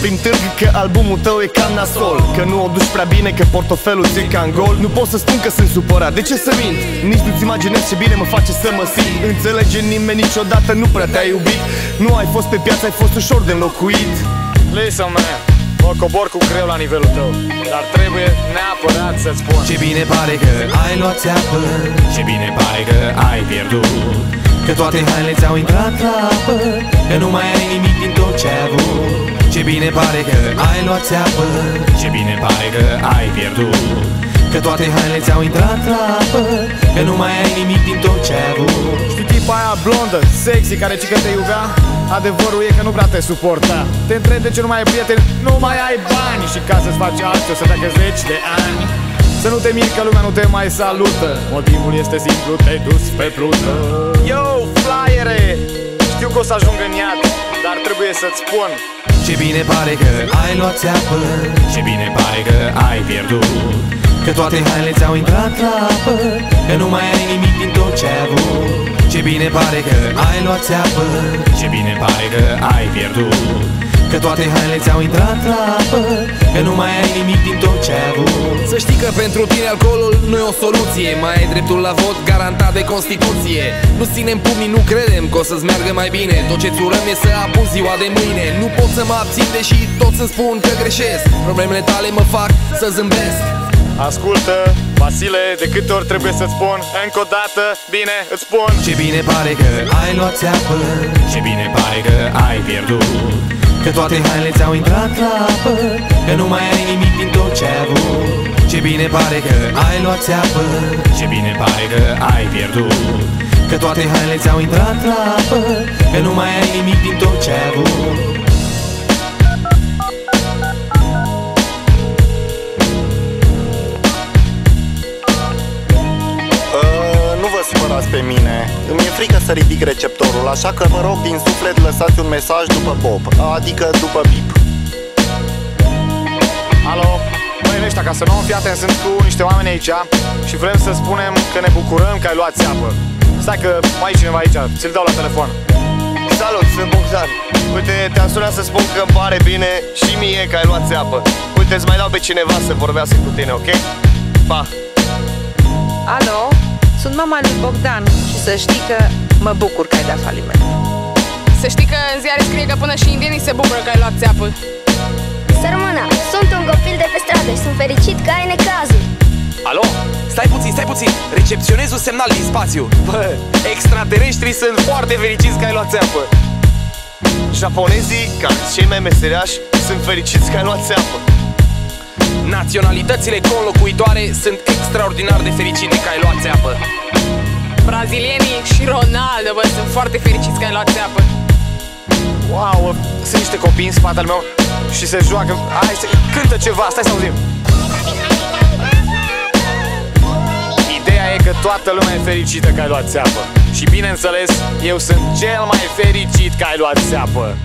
prin târg Că albumul tău e cam nasol. Că nu o duci prea bine, că portofelul ți ca în gol. Nu pot să spun că sunt supărat, de ce să mint? Nici nu-ți imaginezi ce bine mă face să mă simt. Înțelege nimeni niciodată, nu prea te-ai iubit. Nu ai fost pe piață, ai fost ușor de înlocuit. Listen man, mă cobor cu greu la nivelul tău. Dar trebuie neapărat să-ți spun. Ce bine pare că ai luat țeapă. Ce bine pare că ai pierdut. Că toate hainele ți-au intrat la apă. Că nu mai bine pare că ai luat țeapă. Ce bine pare că ai pierdut. Că toate hainele ți-au intrat la apă Că nu mai ai nimic din tot ce ai avut. Știi tipa aia blondă, sexy, care cică te iubea? Adevărul e că nu prea te suporta Te întreb de ce nu mai ai prieteni, nu mai ai bani. Și ca să-ți faci alții o să treacă zeci de ani. Să nu te miri că lumea nu te mai salută. Motivul este simplu, te-ai dus pe plută. Yo, flyere! Știu că o să ajung în iad, dar trebuie să-ți spun. Ce bine pare că ai luat țeapă. Ce bine pare că ai pierdut. Că toate hainele ți-au intrat la apă Că nu mai ai nimic din tot ce ai avut. Ce bine pare că ai luat țeapă. Ce bine pare că ai pierdut Că toate hainele ți-au intrat la apă Că nu mai ai nimic din tot ce ai avut. Să știi că pentru tine alcoolul nu e o soluție Mai ai dreptul la vot garantat de Constituție. Nu ținem pumnii, nu credem că o să-ți meargă mai bine. Tot ce-ți urăm e să apuci ziua de mâine. Nu pot să mă abțin deși toți îmi spun că greșesc. Problemele tale mă fac să zâmbesc. Ascultă, Vasile, de câte ori trebuie să-ți spun Încă o dată, bine, îți spun. Ce bine pare că ai luat țeapă. Ce bine pare că ai pierdut Că toate hainele ți-au intrat la apă Că nu mai ai nimic din tot ce ai avut. Ce bine pare că ai luat țeapă Ce bine pare că ai pierdut. Că toate hainele ți-au intrat la apă Că nu mai ai nimic din tot ce ai avut Îmi e frică să ridic receptorul Așa că vă rog din suflet lăsați un mesaj după Bob Adică după bip. Alo, băi ăștia, ca să nu fii atent, sunt cu niște oameni aici Și vrem să spunem că ne bucurăm că ai luat țeapă. Stai că mai e cineva aici, ți-l dau la telefon. Salut, sunt Bogdan. Uite, te-am sunat să spun că îmi pare bine și mie că ai luat țeapă. Uite, îți mai dau pe cineva să vorbească cu tine, ok? Pa! Alo, sunt mama lui Bogdan și să știi că mă bucur că ai dat faliment. Să știi că în ziare scrie că până și indienii se bucură că ai luat țeapă Să rămână, sunt un copil de pe stradă și sunt fericit că ai necazul Alo? Stai puțin, stai puțin. Recepționez un semnal din spațiu. Bă, extraterestrii sunt foarte fericiți că ai luat țeapă. Japonezii, care sunt cei mai meseriași, sunt fericiți că ai luat țeapă Naționalitățile conlocuitoare sunt extraordinar de fericite că ai luat țeapă. Brazilienii și Ronaldo, bă, sunt foarte fericiți că ai luat țeapă. Wow, sunt niște copii în spatele meu și se joacă. Hai să cântă ceva, stai să auzim. Ideea e că toată lumea e fericită că ai luat țeapă. Și bineînțeles, eu sunt cel mai fericit că ai luat țeapă